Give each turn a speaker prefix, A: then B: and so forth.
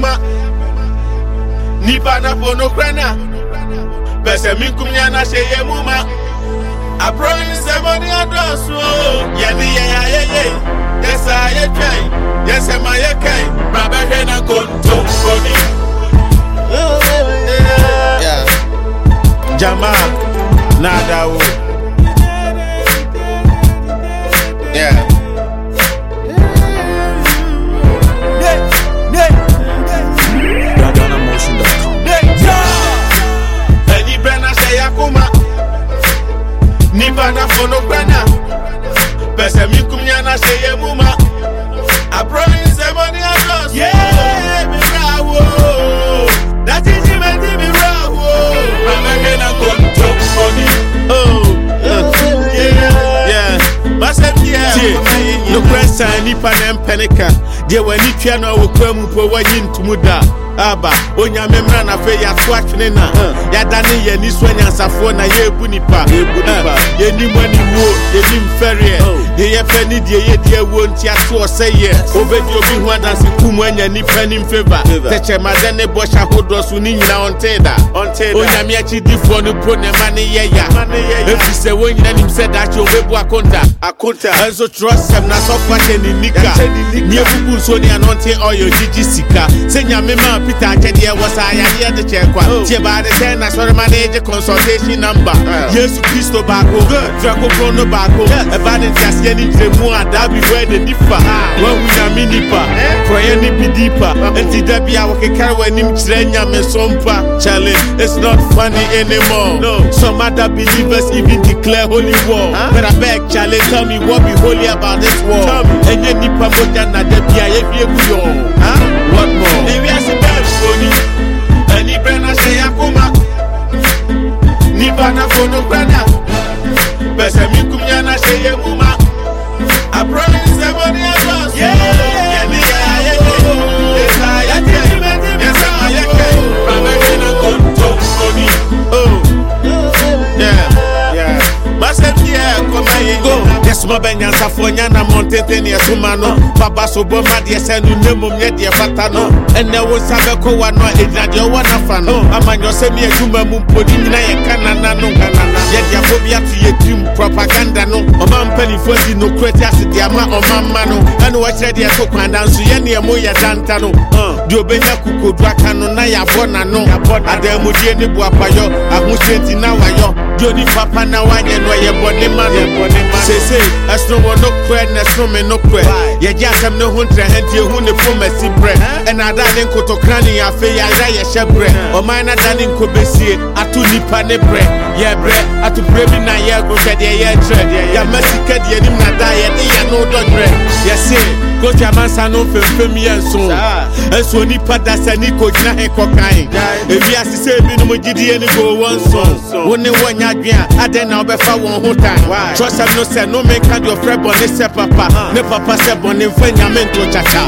A: kuma nipa na po no kura na pɛ sɛ menkum nya na hyɛ yɛ mu ma aborɔ yi sɛ bɔne adɔɔso o yɛne yɛn ayɛyɛ yɛsɛ ayɛtwɛn yɛsɛ ma yɛkɛn bra bɛhwɛ na kontomponi
B: Yeah.
A: jama nadawo nipa na fo no kura na pɛ sɛ menkum nya na hyɛ yɛ mu ma aborɔ yi sɛ bɔne adɔɔso mewura wo dakyekyi mɛdi mewura wo. Bra bɛhwɛ na kontomponi masɛm
C: Tie, nokorɛ san nipa na mpɛne ka deɛ w'ani tua no a wɔkura mu mpo woanyi ntomu da aba onyame mmra na afei yɛato atwene na. Yɛadane yɛni so anyansafoɔ na yɛɛbu nipa. Yɛnim aniwuo yɛnim fɛreɛ deɛ yɛpɛ ne deɛ yɛdi awuo nti ato ɔsɛ yɛ wobɛdi obi ho adanse kum anya nipa nim feva tɛkyɛmadɛ ne bɔhyɛ ahodoɔ so ne nyina ɔntee da onyame akyidifoɔ no po ne ma ne yɛ ya. Ɛfiri sɛ wɔn nyina nim sɛ daakye wɔbɛbu akonta. Ɛnso na sɔfo ahyɛ ne nika ne abubu nsuo ne anɔnte ɔyɛ gyigyi sika. Sɛ nyame maa peter akyɛdeɛ wɔ saa yadeɛ de kyɛɛ kwa. Tie baade sɛ na sɔrema ne gye consultation number. Yesu kristo baako drakokron no baako ɛba ne nteaseɛ ne nkyerɛmu a daa bi hɔ ne nifa wahu nyame nipa korɔyɛ ne bi dipa enti da bi a wɔkekare w'anim kyerɛ nyame so mpa it's not funny anymore. No. some other believers even declare holy war. But I beg Charlie tell me what be holy about this war. Ɛnyɛ nipa mogya na da bi a yɛhwie gu what go yɛsoma bɛnyansafoɔ nya na mmɔntenten ne ɛsoma no baba so bɔ ma deɛ sɛ no na mmom nyɛ deɛ fata no ɛnɛ wo nsa bɛkɔ wa no a ɛgyina deɛ ɔwɔ nafa no amanyɔ sɛ me adwuma mu mpo ne nyina yɛka nana no yɛde afɔ bi ato yɛ tirim propaganda no. Ɔma mpanimfoɔ di nokorɛ ti ase deɛ ama ɔmamma no ɛne wɔkyerɛ deɛ to kwanda nso yɛneɛ mo yɛ danta no. Deɛ ɔbɛnya kokodu aka no. Na yɛabɔ n'ano adammudie ne boapayɔ ahohyɛ nti na wayɔ Jody Papa na wanye no ye body man se. say as no one no kwe na so me no kwe Ye ja sam no hun tre ye hun ne fo me si bre. And ada ne nkoto krani ya fe ya ra ye she bre. O ma na da ne besie atu nipa ne bre. Ye bre atu bre bi na ye go she de ye tre. Ya mesika de nim na da ye de ye no do bre, Ye se kosi amansa no mfemfem yɛ nso. Ɛnso onipa da sɛ ne kɔgyina he kɔkan ewiase sɛ ebinom gyidie ne go wɔ nso. Wo ne wɔnya adwen a adɛn na wobɛfa wɔn ho tan kyerɛsɛm no sɛ no menka deɛ ɔfrɛ bɔne sɛ papa. Ne papa sɛ bɔne mfa nyame nto kyakya